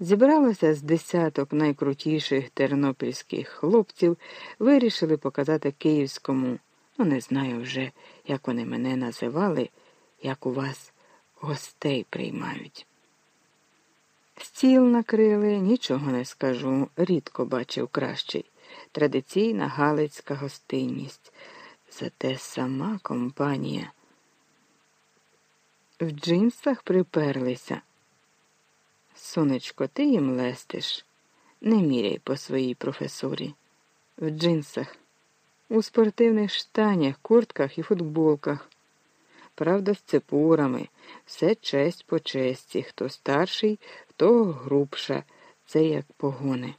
Зібралося з десяток найкрутіших тернопільських хлопців, вирішили показати київському, ну не знаю вже, як вони мене називали, як у вас гостей приймають. Стіл накрили, нічого не скажу, рідко бачив кращий. Традиційна галицька гостинність. Зате сама компанія. В джинсах приперлися. Сонечко, ти їм лестиш. Не міряй по своїй професорі. В джинсах, у спортивних штанях, куртках і футболках. Правда, з цепурами, все честь по честі. Хто старший, хто грубша, це як погони.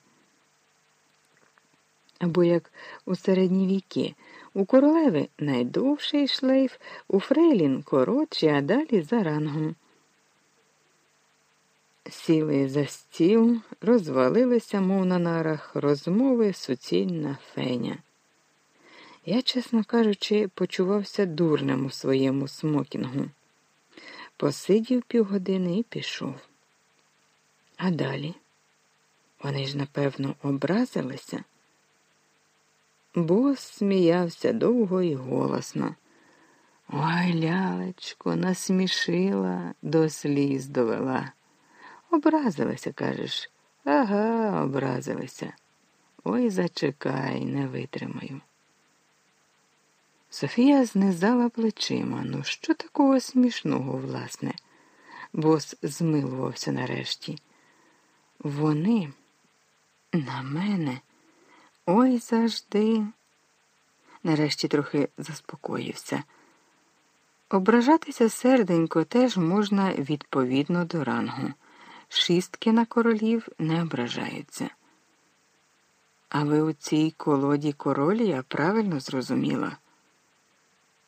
Або як у середні віки. У королеви найдовший шлейф, у Фрейлін коротший, а далі за рангом. Сіли за стіл, розвалилися, мов на нарах, розмови суцільна феня. Я, чесно кажучи, почувався дурним у своєму смокінгу. Посидів півгодини і пішов. А далі? Вони ж, напевно, образилися. Бос сміявся довго і голосно. Ой, лялечко, насмішила, до сліз довела. Образилися, кажеш. Ага, образилися. Ой, зачекай, не витримаю. Софія знизала плечима. Ну, що такого смішного, власне? Бос змилувався нарешті. Вони на мене. Ой завжди. Нарешті трохи заспокоївся. Ображатися серденько теж можна відповідно до рангу. Шістки на королів не ображаються. А ви у цій колоді королі я правильно зрозуміла?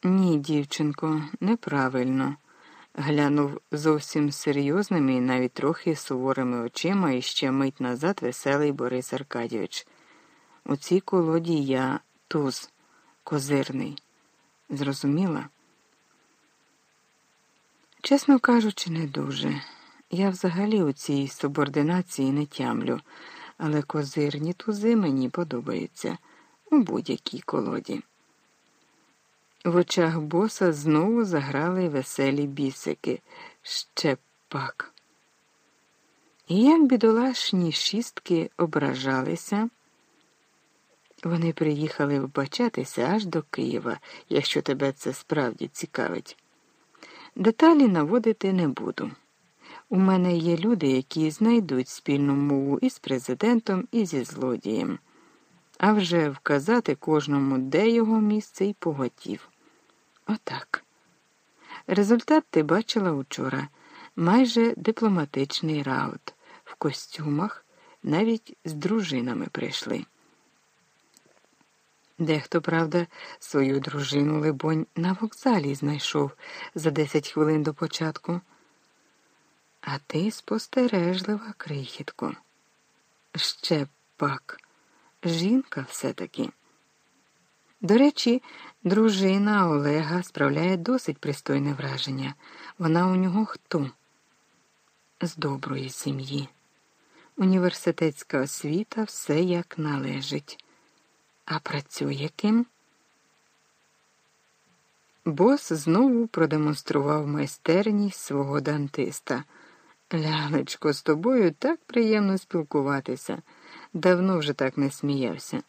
Ні, дівчинко, неправильно. Глянув зовсім серйозними і навіть трохи суворими очима і ще мить назад веселий Борис Аркадійович. У цій колоді я туз, козирний. Зрозуміла? Чесно кажучи, не дуже. Я взагалі у цій субординації не тямлю, але козирні тузи мені подобаються у будь-якій колоді. В очах боса знову заграли веселі бісики. Ще пак. І як бідолашні шістки ображалися. Вони приїхали вбачатися аж до Києва, якщо тебе це справді цікавить. Деталі наводити не буду. У мене є люди, які знайдуть спільну мову із президентом, і зі злодієм, а вже вказати кожному, де його місце і поготів. Отак. Результат ти бачила учора майже дипломатичний раут. В костюмах навіть з дружинами прийшли. Дехто, правда, свою дружину, либонь, на вокзалі знайшов за десять хвилин до початку. А ти спостережлива, крихітко. Ще пак, жінка все-таки. До речі, дружина Олега справляє досить пристойне враження. Вона у нього хто? З доброї сім'ї. Університетська освіта все як належить. А працює ким? Бос знову продемонстрував майстерність свого дантиста. Лялечко, з тобою так приємно спілкуватися. Давно вже так не сміявся.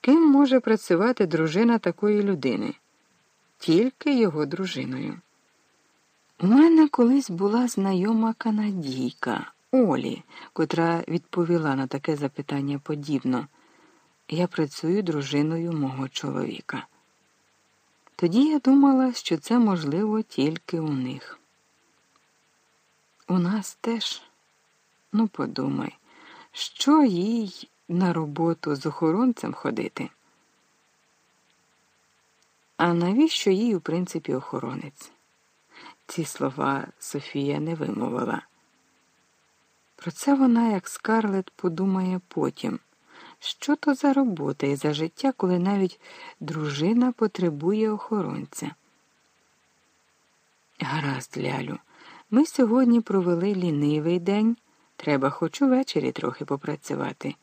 Ким може працювати дружина такої людини? Тільки його дружиною. У мене колись була знайома канадійка Олі, котра відповіла на таке запитання подібно. Я працюю дружиною мого чоловіка. Тоді я думала, що це можливо тільки у них. У нас теж, ну подумай, що їй на роботу з охоронцем ходити? А навіщо їй, у принципі, охоронець? Ці слова Софія не вимовила. Про це вона, як скарлет, подумає потім. Що то за робота і за життя, коли навіть дружина потребує охоронця? Гаразд, Лялю, ми сьогодні провели лінивий день, Треба хоч увечері трохи попрацювати.